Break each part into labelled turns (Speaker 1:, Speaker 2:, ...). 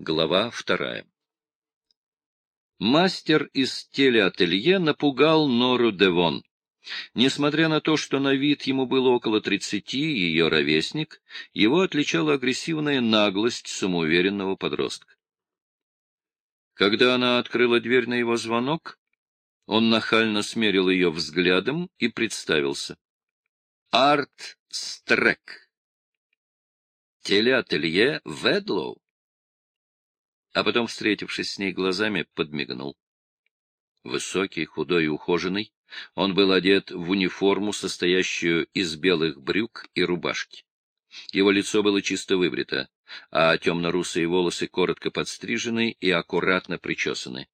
Speaker 1: Глава вторая. Мастер из телеателье напугал Нору Девон. Несмотря на то, что на вид ему было около тридцати, ее ровесник, его отличала агрессивная наглость самоуверенного подростка. Когда она открыла дверь на его звонок, он нахально смерил ее взглядом и представился. Арт Стрек. Телеателье Ведлоу а потом, встретившись с ней глазами, подмигнул. Высокий, худой и ухоженный, он был одет в униформу, состоящую из белых брюк и рубашки. Его лицо было чисто выбрито, а темно-русые волосы коротко подстрижены и аккуратно причесаны.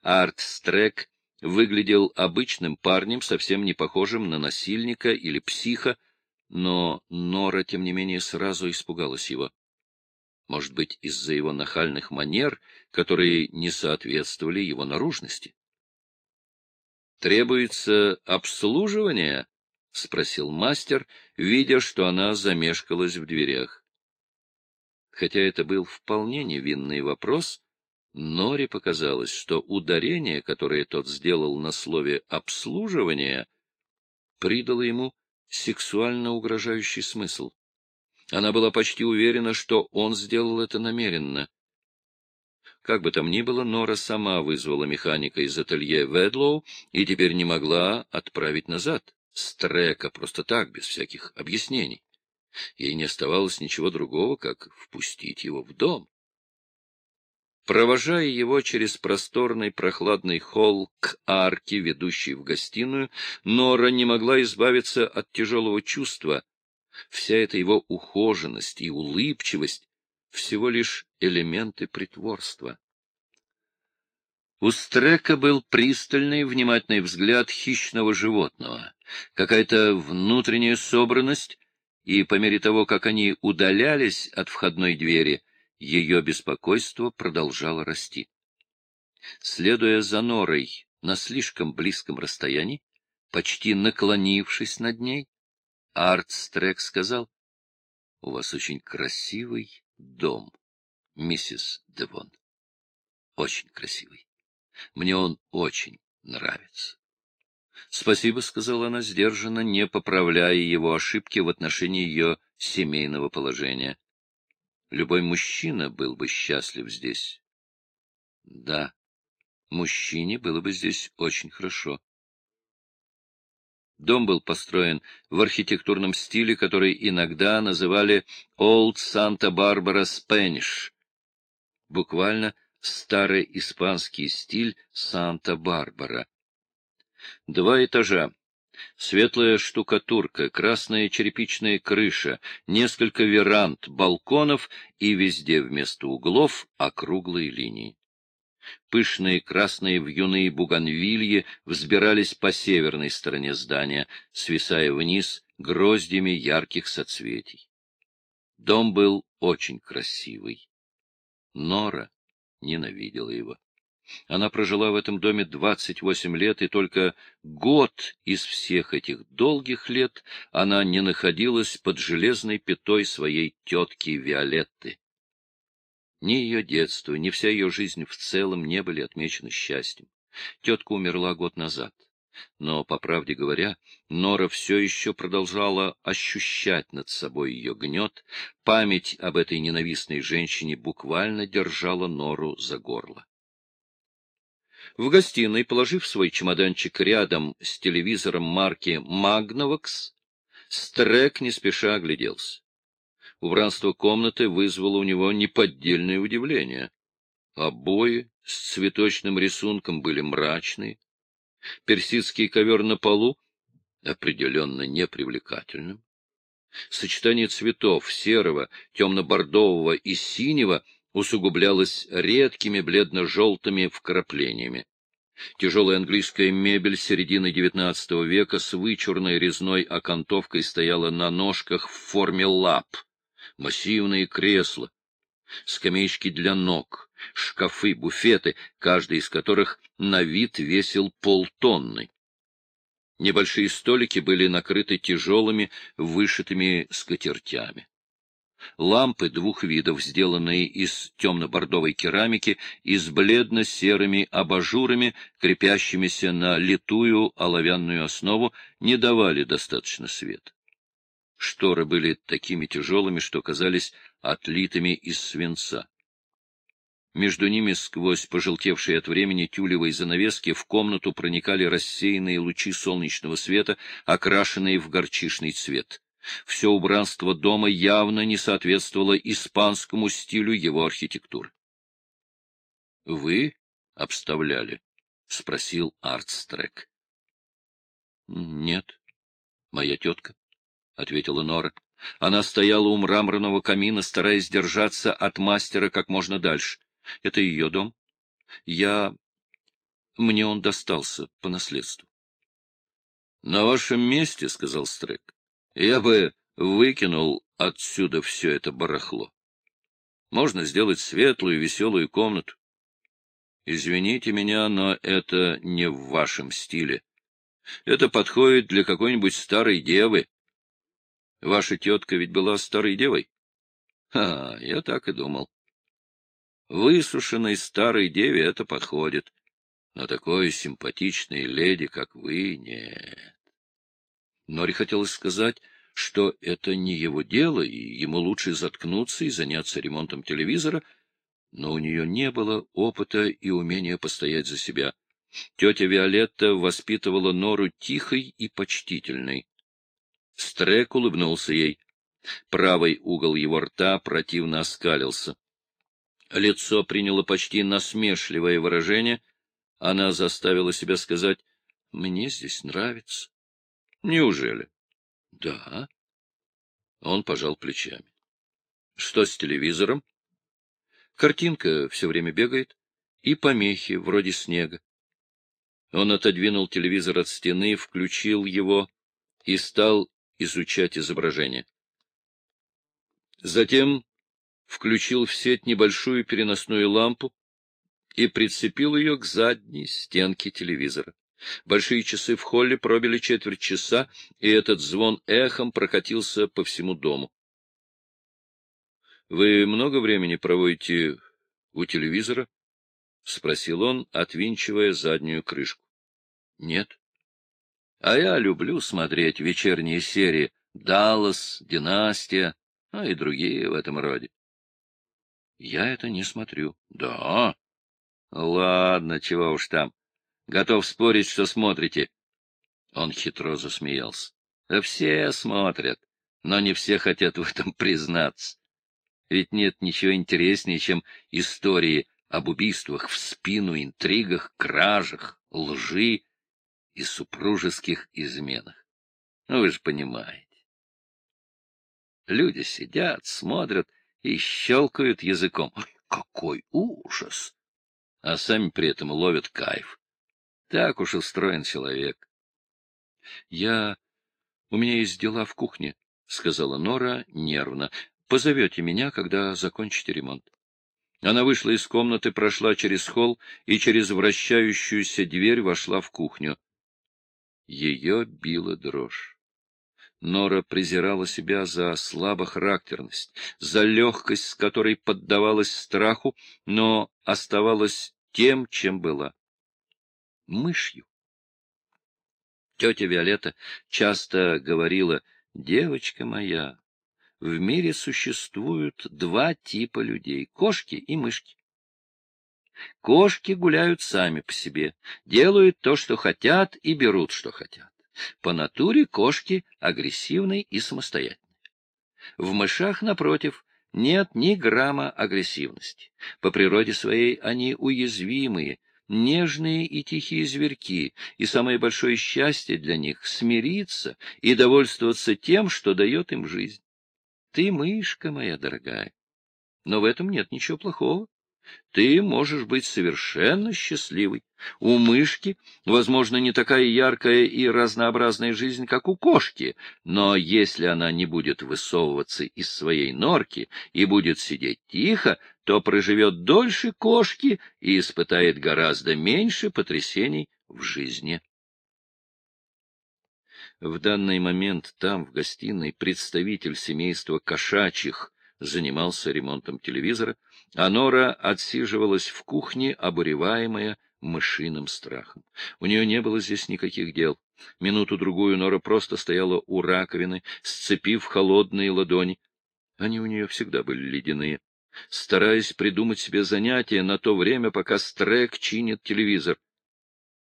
Speaker 1: Арт Стрек выглядел обычным парнем, совсем не похожим на насильника или психа, но Нора, тем не менее, сразу испугалась его может быть, из-за его нахальных манер, которые не соответствовали его наружности. «Требуется обслуживание?» — спросил мастер, видя, что она замешкалась в дверях. Хотя это был вполне невинный вопрос, Норе показалось, что ударение, которое тот сделал на слове «обслуживание», придало ему сексуально угрожающий смысл. Она была почти уверена, что он сделал это намеренно. Как бы там ни было, Нора сама вызвала механика из ателье Ведлоу и теперь не могла отправить назад. Стрека просто так, без всяких объяснений. Ей не оставалось ничего другого, как впустить его в дом. Провожая его через просторный прохладный холл к арке, ведущей в гостиную, Нора не могла избавиться от тяжелого чувства, Вся эта его ухоженность и улыбчивость — всего лишь элементы притворства. У Стрека был пристальный, внимательный взгляд хищного животного, какая-то внутренняя собранность, и по мере того, как они удалялись от входной двери, ее беспокойство продолжало расти. Следуя за норой на слишком близком расстоянии, почти наклонившись над ней, Артстрек сказал, — У вас очень красивый дом, миссис Девон. Очень красивый. Мне он очень нравится. — Спасибо, — сказала она сдержанно, не поправляя его ошибки в отношении ее семейного положения. Любой мужчина был бы счастлив здесь. Да, мужчине было бы здесь очень хорошо. Дом был построен в архитектурном стиле, который иногда называли «Old Santa Barbara Spanish», буквально старый испанский стиль Санта-Барбара. Два этажа, светлая штукатурка, красная черепичная крыша, несколько веранд, балконов и везде вместо углов округлые линии. Пышные красные вьюны буганвильи взбирались по северной стороне здания, свисая вниз гроздями ярких соцветий. Дом был очень красивый. Нора ненавидела его. Она прожила в этом доме двадцать восемь лет, и только год из всех этих долгих лет она не находилась под железной пятой своей тетки Виолетты. Ни ее детство, ни вся ее жизнь в целом не были отмечены счастьем. Тетка умерла год назад. Но, по правде говоря, Нора все еще продолжала ощущать над собой ее гнет, память об этой ненавистной женщине буквально держала Нору за горло. В гостиной, положив свой чемоданчик рядом с телевизором марки «Магновакс», Стрек не спеша огляделся. Убранство комнаты вызвало у него неподдельное удивление. Обои с цветочным рисунком были мрачные. Персидский ковер на полу определенно непривлекательным. Сочетание цветов серого, темно-бордового и синего усугублялось редкими бледно-желтыми вкраплениями. Тяжелая английская мебель середины XIX века с вычурной резной окантовкой стояла на ножках в форме лап массивные кресла, скамеечки для ног, шкафы, буфеты, каждый из которых на вид весил полтонны. Небольшие столики были накрыты тяжелыми вышитыми скатертями. лампы двух видов, сделанные из темно-бордовой керамики и с бледно-серыми абажурами, крепящимися на литую оловянную основу, не давали достаточно света. Шторы были такими тяжелыми, что казались отлитыми из свинца. Между ними сквозь пожелтевшие от времени тюлевые занавески в комнату проникали рассеянные лучи солнечного света, окрашенные в горчишный цвет. Все убранство дома явно не соответствовало испанскому стилю его архитектуры. — Вы обставляли? — спросил Артстрек. — Нет, моя тетка, — ответила Нора. Она стояла у мраморного камина, стараясь держаться от мастера как можно дальше. Это ее дом. Я... Мне он достался по наследству. — На вашем месте, — сказал Стрек, я бы выкинул отсюда все это барахло. Можно сделать светлую, веселую комнату. Извините меня, но это не в вашем стиле. Это подходит для какой-нибудь старой девы. Ваша тетка ведь была старой девой? А, я так и думал. Высушенной старой деве это подходит. Но такой симпатичной леди, как вы, нет. Нори хотелось сказать, что это не его дело, и ему лучше заткнуться и заняться ремонтом телевизора, но у нее не было опыта и умения постоять за себя. Тетя Виолетта воспитывала Нору тихой и почтительной. Стрек улыбнулся ей. Правый угол его рта противно оскалился. Лицо приняло почти насмешливое выражение. Она заставила себя сказать, «Мне здесь нравится». Неужели? Да. Он пожал плечами. Что с телевизором? Картинка все время бегает, и помехи, вроде снега. Он отодвинул телевизор от стены, включил его и стал изучать изображение. Затем включил в сеть небольшую переносную лампу и прицепил ее к задней стенке телевизора. Большие часы в холле пробили четверть часа, и этот звон эхом прокатился по всему дому. — Вы много времени проводите у телевизора? — спросил он, отвинчивая заднюю крышку. — Нет. — А я люблю смотреть вечерние серии «Даллас», «Династия», а и другие в этом роде. — Я это не смотрю. — Да. — Ладно, чего уж там. Готов спорить, что смотрите. Он хитро засмеялся. Все смотрят, но не все хотят в этом признаться. Ведь нет ничего интереснее, чем истории об убийствах в спину, интригах, кражах, лжи и супружеских изменах. Ну, вы же понимаете. Люди сидят, смотрят и щелкают языком. Ой, какой ужас! А сами при этом ловят кайф. Так уж устроен человек. — Я... У меня есть дела в кухне, — сказала Нора нервно. — Позовете меня, когда закончите ремонт. Она вышла из комнаты, прошла через холл и через вращающуюся дверь вошла в кухню. Ее била дрожь. Нора презирала себя за слабохарактерность, за легкость, с которой поддавалась страху, но оставалась тем, чем была мышью. Тетя Виолетта часто говорила, «Девочка моя, в мире существуют два типа людей — кошки и мышки. Кошки гуляют сами по себе, делают то, что хотят, и берут, что хотят. По натуре кошки агрессивны и самостоятельны. В мышах, напротив, нет ни грамма агрессивности. По природе своей они уязвимые, нежные и тихие зверьки, и самое большое счастье для них — смириться и довольствоваться тем, что дает им жизнь. Ты мышка моя дорогая, но в этом нет ничего плохого. Ты можешь быть совершенно счастливой. У мышки, возможно, не такая яркая и разнообразная жизнь, как у кошки, но если она не будет высовываться из своей норки и будет сидеть тихо, то проживет дольше кошки и испытает гораздо меньше потрясений в жизни. В данный момент там, в гостиной, представитель семейства кошачьих занимался ремонтом телевизора, а Нора отсиживалась в кухне, обуреваемая мышиным страхом. У нее не было здесь никаких дел. Минуту-другую Нора просто стояла у раковины, сцепив холодные ладони. Они у нее всегда были ледяные. Стараясь придумать себе занятие на то время, пока Стрек чинит телевизор.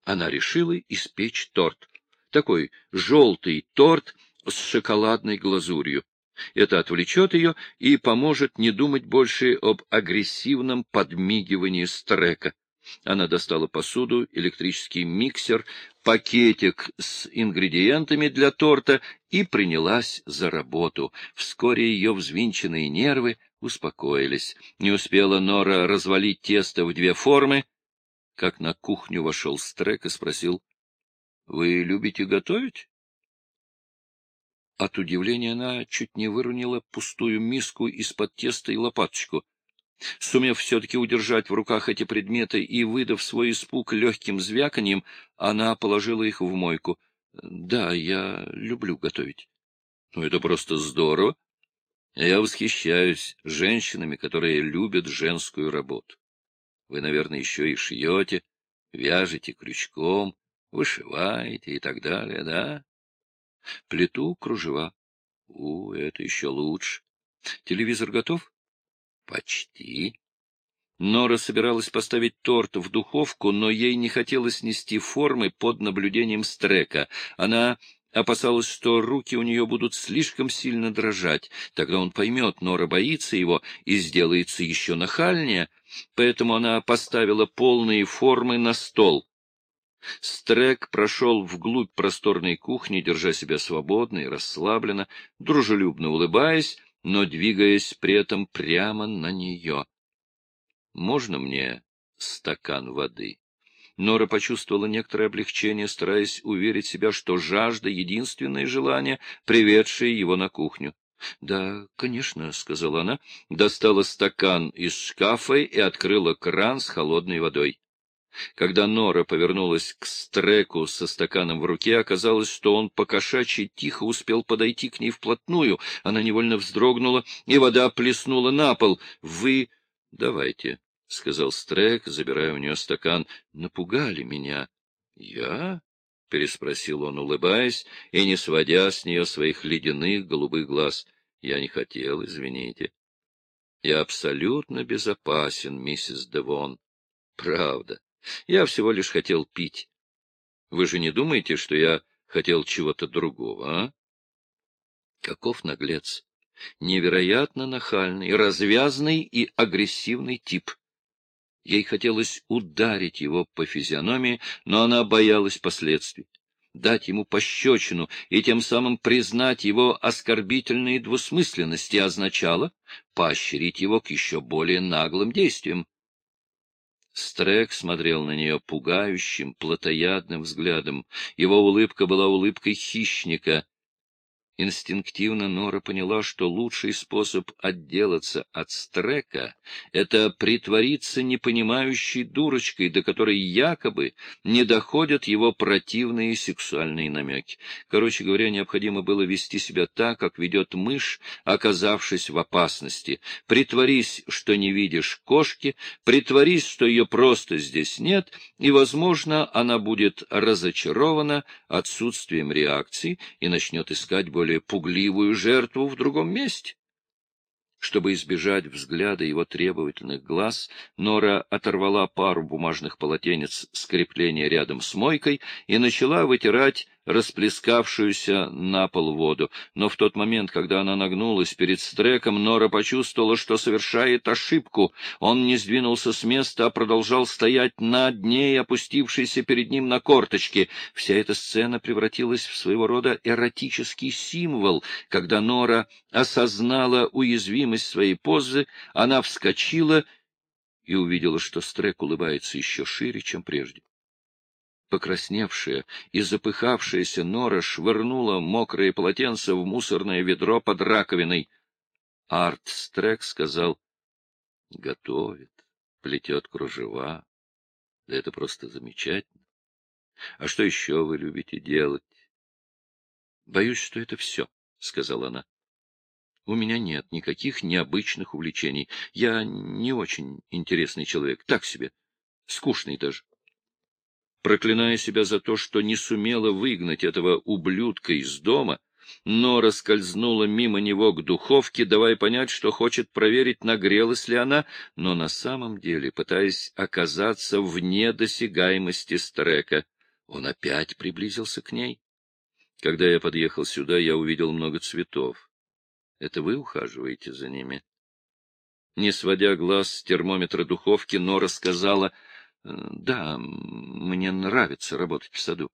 Speaker 1: Она решила испечь торт. Такой желтый торт с шоколадной глазурью. Это отвлечет ее и поможет не думать больше об агрессивном подмигивании Стрека. Она достала посуду, электрический миксер, пакетик с ингредиентами для торта и принялась за работу. Вскоре ее взвинченные нервы успокоились. Не успела Нора развалить тесто в две формы, как на кухню вошел Стрек и спросил, — Вы любите готовить? От удивления она чуть не выронила пустую миску из-под теста и лопаточку. Сумев все-таки удержать в руках эти предметы и выдав свой испуг легким звяканьем, она положила их в мойку. — Да, я люблю готовить. — Ну, это просто здорово. Я восхищаюсь женщинами, которые любят женскую работу. Вы, наверное, еще и шьете, вяжете крючком, вышиваете и так далее, да? Плиту кружева. У, это еще лучше. Телевизор готов? Почти. Нора собиралась поставить торт в духовку, но ей не хотелось нести формы под наблюдением Стрека. Она опасалась, что руки у нее будут слишком сильно дрожать. Тогда он поймет, Нора боится его и сделается еще нахальнее. Поэтому она поставила полные формы на стол. Стрек прошел вглубь просторной кухни, держа себя свободно и расслабленно, дружелюбно улыбаясь, но двигаясь при этом прямо на нее. «Можно мне стакан воды?» Нора почувствовала некоторое облегчение, стараясь уверить себя, что жажда — единственное желание, приведшее его на кухню. — Да, конечно, — сказала она, достала стакан из шкафа и открыла кран с холодной водой. Когда Нора повернулась к Стреку со стаканом в руке, оказалось, что он покошачьи тихо успел подойти к ней вплотную. Она невольно вздрогнула, и вода плеснула на пол. — Вы... — Давайте, — сказал Стрек, забирая у нее стакан. — Напугали меня. — Я? — переспросил он, улыбаясь и не сводя с нее своих ледяных голубых глаз. — Я не хотел, извините. — Я абсолютно безопасен, миссис Девон. — Правда. Я всего лишь хотел пить. Вы же не думаете, что я хотел чего-то другого, а? Каков наглец! Невероятно нахальный, развязный и агрессивный тип. Ей хотелось ударить его по физиономии, но она боялась последствий. Дать ему пощечину и тем самым признать его оскорбительные двусмысленности означало поощрить его к еще более наглым действиям. Стрек смотрел на нее пугающим, плотоядным взглядом. Его улыбка была улыбкой хищника, Инстинктивно Нора поняла, что лучший способ отделаться от Стрека — это притвориться непонимающей дурочкой, до которой якобы не доходят его противные сексуальные намеки. Короче говоря, необходимо было вести себя так, как ведет мышь, оказавшись в опасности. Притворись, что не видишь кошки, притворись, что ее просто здесь нет, и, возможно, она будет разочарована отсутствием реакции и начнет искать более более пугливую жертву в другом месте. Чтобы избежать взгляда его требовательных глаз, Нора оторвала пару бумажных полотенец с крепления рядом с мойкой и начала вытирать расплескавшуюся на пол воду. Но в тот момент, когда она нагнулась перед Стреком, Нора почувствовала, что совершает ошибку. Он не сдвинулся с места, а продолжал стоять над ней, опустившийся перед ним на корточки. Вся эта сцена превратилась в своего рода эротический символ. Когда Нора осознала уязвимость своей позы, она вскочила и увидела, что Стрек улыбается еще шире, чем прежде. Покрасневшая и запыхавшаяся Нора швырнула мокрое полотенце в мусорное ведро под раковиной. Арт Стрек сказал, — Готовит, плетет кружева. Да это просто замечательно. А что еще вы любите делать? — Боюсь, что это все, — сказала она. У меня нет никаких необычных увлечений. Я не очень интересный человек. Так себе. Скучный даже. Проклиная себя за то, что не сумела выгнать этого ублюдка из дома, Нора скользнула мимо него к духовке, давая понять, что хочет проверить, нагрелась ли она, но на самом деле пытаясь оказаться вне досягаемости Стрека. Он опять приблизился к ней. Когда я подъехал сюда, я увидел много цветов. Это вы ухаживаете за ними? Не сводя глаз с термометра духовки, Нора сказала, «Да, мне нравится работать в саду».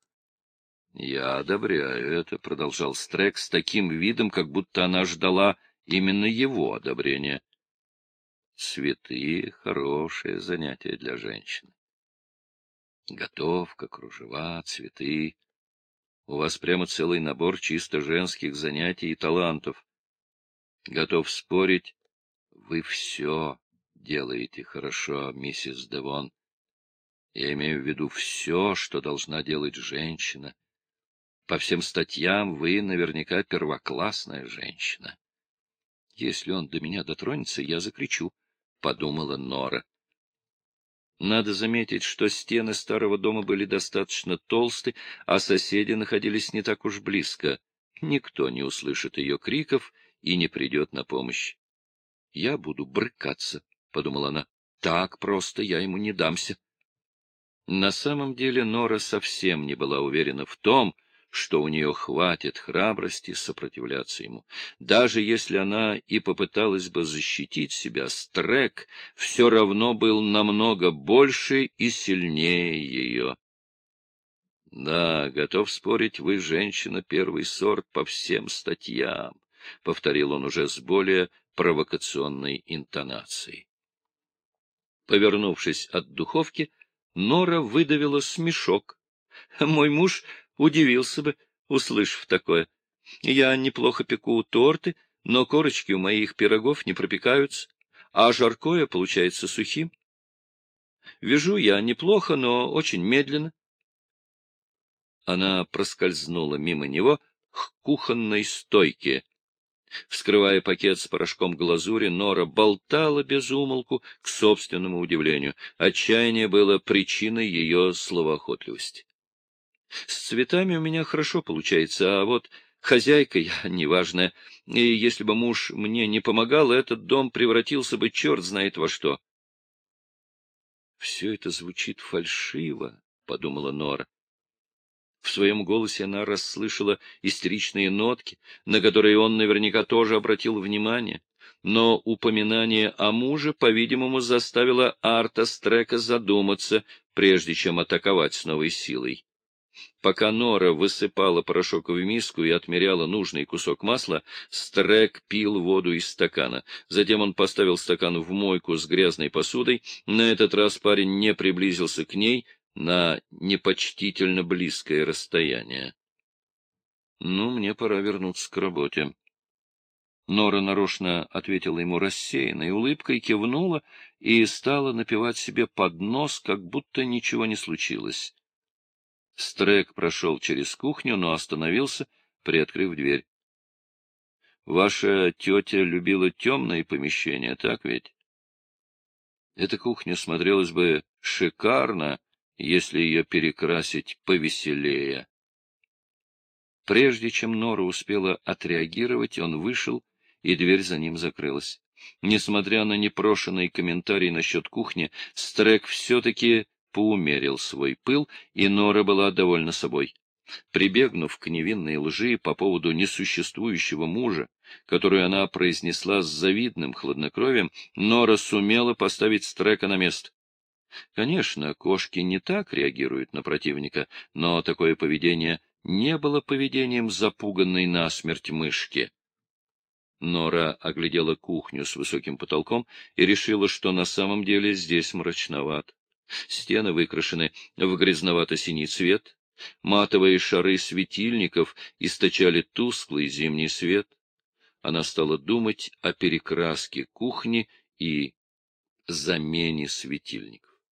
Speaker 1: «Я одобряю это», — продолжал Стрек с таким видом, как будто она ждала именно его одобрения. «Цветы — хорошее занятие для женщины. Готовка, кружева, цветы. У вас прямо целый набор чисто женских занятий и талантов. Готов спорить, вы все делаете хорошо, миссис Девон. Я имею в виду все, что должна делать женщина. По всем статьям вы наверняка первоклассная женщина. Если он до меня дотронется, я закричу, — подумала Нора. Надо заметить, что стены старого дома были достаточно толсты, а соседи находились не так уж близко. Никто не услышит ее криков и не придет на помощь. — Я буду брыкаться, — подумала она. — Так просто я ему не дамся. На самом деле Нора совсем не была уверена в том, что у нее хватит храбрости сопротивляться ему. Даже если она и попыталась бы защитить себя, Стрек все равно был намного больше и сильнее ее. Да, готов спорить, вы женщина первый сорт по всем статьям, — повторил он уже с более провокационной интонацией. Повернувшись от духовки, Нора выдавила смешок. Мой муж Удивился бы, услышав такое. Я неплохо пеку торты, но корочки у моих пирогов не пропекаются, а жаркое получается сухим. Вяжу я неплохо, но очень медленно. Она проскользнула мимо него к кухонной стойке. Вскрывая пакет с порошком глазури, Нора болтала без умолку, к собственному удивлению. Отчаяние было причиной ее словоохотливости. С цветами у меня хорошо получается, а вот хозяйка я неважная. И если бы муж мне не помогал, этот дом превратился бы черт знает во что. Все это звучит фальшиво, — подумала Нора. В своем голосе она расслышала истеричные нотки, на которые он наверняка тоже обратил внимание. Но упоминание о муже, по-видимому, заставило Арта Стрека задуматься, прежде чем атаковать с новой силой. Пока Нора высыпала порошок в миску и отмеряла нужный кусок масла, Стрек пил воду из стакана. Затем он поставил стакан в мойку с грязной посудой. На этот раз парень не приблизился к ней на непочтительно близкое расстояние. — Ну, мне пора вернуться к работе. Нора нарочно ответила ему рассеянной улыбкой, кивнула и стала напевать себе под нос, как будто ничего не случилось. Стрек прошел через кухню, но остановился, приоткрыв дверь. — Ваша тетя любила темные помещения, так ведь? Эта кухня смотрелась бы шикарно, если ее перекрасить повеселее. Прежде чем Нора успела отреагировать, он вышел, и дверь за ним закрылась. Несмотря на непрошенный комментарий насчет кухни, Стрек все-таки поумерил свой пыл, и Нора была довольна собой. Прибегнув к невинной лжи по поводу несуществующего мужа, которую она произнесла с завидным хладнокровием, Нора сумела поставить Стрека на место. Конечно, кошки не так реагируют на противника, но такое поведение не было поведением запуганной насмерть мышки. Нора оглядела кухню с высоким потолком и решила, что на самом деле здесь мрачновато. Стены выкрашены в грязновато-синий цвет, матовые шары светильников источали тусклый зимний свет. Она стала думать о перекраске кухни и замене светильников.